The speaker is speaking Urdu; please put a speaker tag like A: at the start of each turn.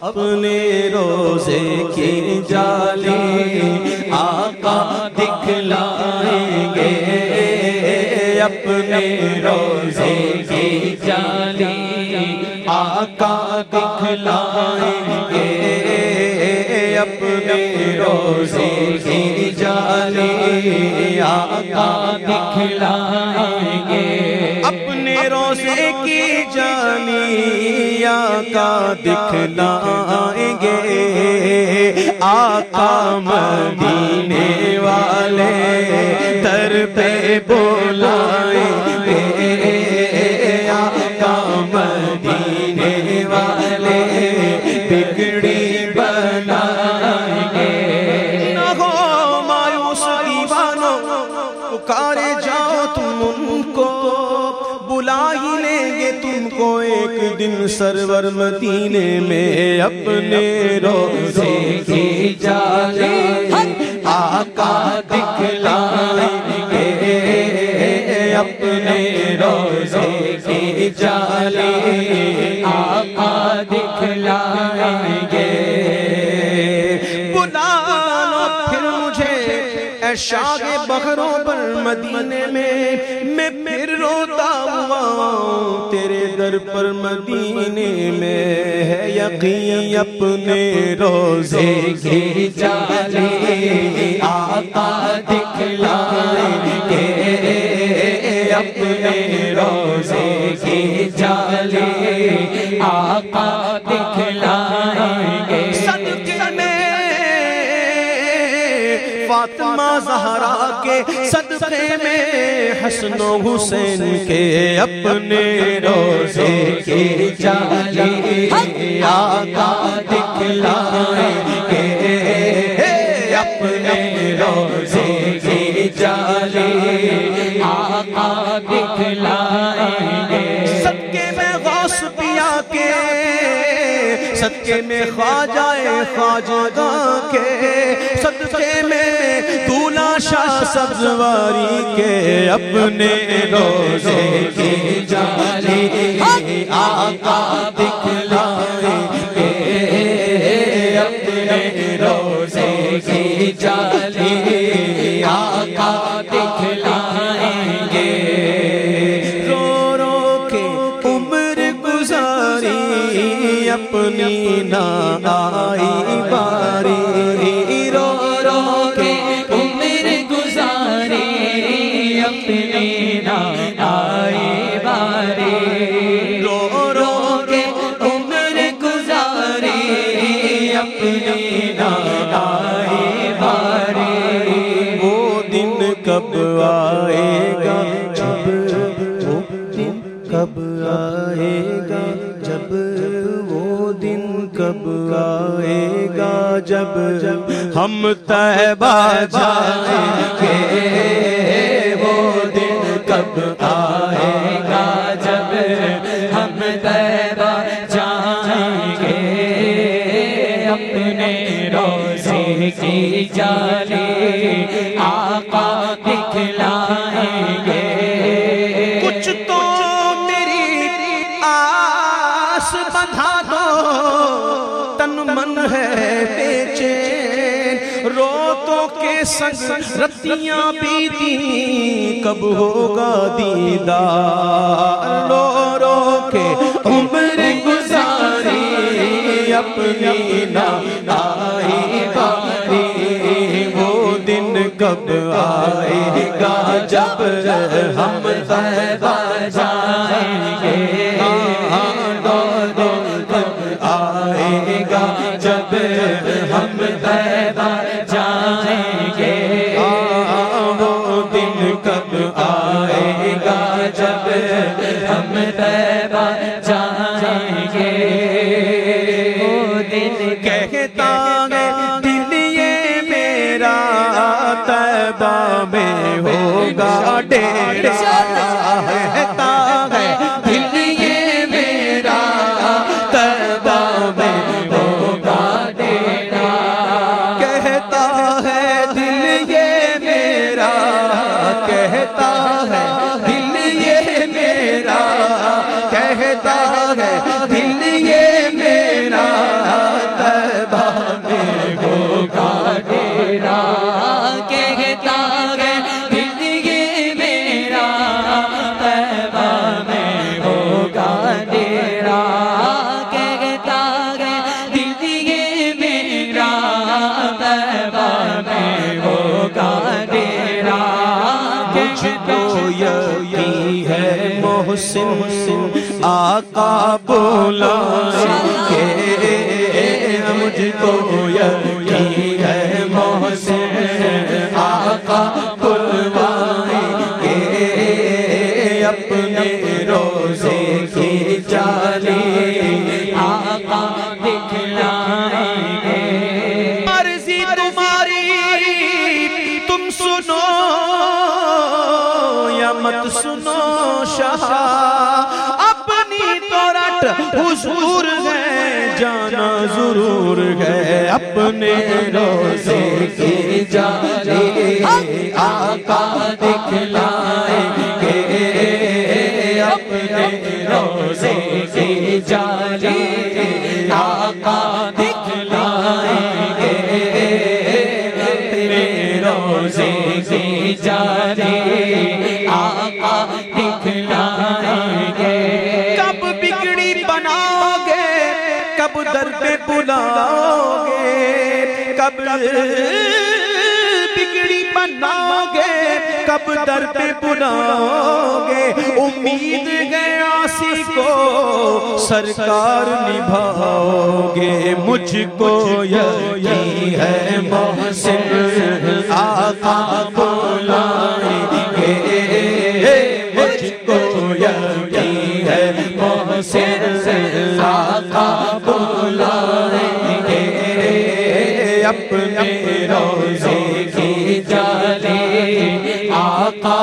A: اپنے روزے کی جالی آقا دکھلائیں گے۔ اپنے روزے کی جالی آقا دکھلائیں گے۔ اپنے روزے کی جالی آقا دکھلائیں گے۔ اپنے روزے کی جالی دنیا کا دکھلائیں گے۔ آقا مدینے والے در پہ بولائیں بلا ہی لیں گے تم کو ایک دن سرور مدینے میں اپنے روزے کی جالے آقا دکھلائیں گے اپنے روزے کی جالے آقا دکھلائیں گے۔ بلا لو پھر مجھے اے میں میں پھر روتا ہوا تیرے در پر مدینے میں ہے یقین اپنے روزے کی جالی آقا دکھلائیں گے اپنے روزے کی جالی آقا زہرا کے صدقے میں حسن و حسین کے اپنے روزے کی جالی آقا دکھلائیں گے۔ اپنے روزے کی جالی آقا دکھلائیں گے۔ صدقے میں غوث پیا کے، صدقے میں خواجہ خواجہ کے سبزواری کے اپنے روزے کی جالی آقا دکھلائیں گے۔ اپنے روزے کی جالی آقا دکھلائیں گے۔ رو رو کے عمر گزاری اپنی نہ آئی باری اپنی نہ آئی باری وہ دن کب آئے گا؟ جب وہ دن کب آئے گا؟ جب وہ دن کب آئے گا؟ جب جب ہم طیبہ جائیں گے وہ دن کب آئے گا؟ جب ہم طیبہ آس بندھا دو تن من ہے بے چین۔ روتوں کے سنگ رتیاں بیتی کب ہوگا دیدار؟ رو رو کے عمر گزاری، اپنی نہ آئی باری۔ وہ دن کب آئے گا جب ہم طیبہ جائیں گے؟ ہم طیبہ جائیں گے۔ وہ دن کب آئے گا جب ہم طیبہ جائیں گے۔ وہ دن کہتا ہے، دل یہ میرا طیبہ میں ہوگا۔ ڈیرا حسن آقا بولا مجھ کو یقین ہے۔ حضور ہے، جانا ضرور ہے، اپنے روزے کی جانے، آقا دکھلائیں گے، اپنے روزے کی
B: جانے۔
A: کب در پہ بلاؤ گے کب بگڑی بناؤ گے کب در پہ بلاؤ گے امید گیا سی کو سرکار نبھاؤ گے مجھ کو یقین ہے محسن کو یقین ہے محسن آقا بلائیں گے اپنے روزے کی جالی آقا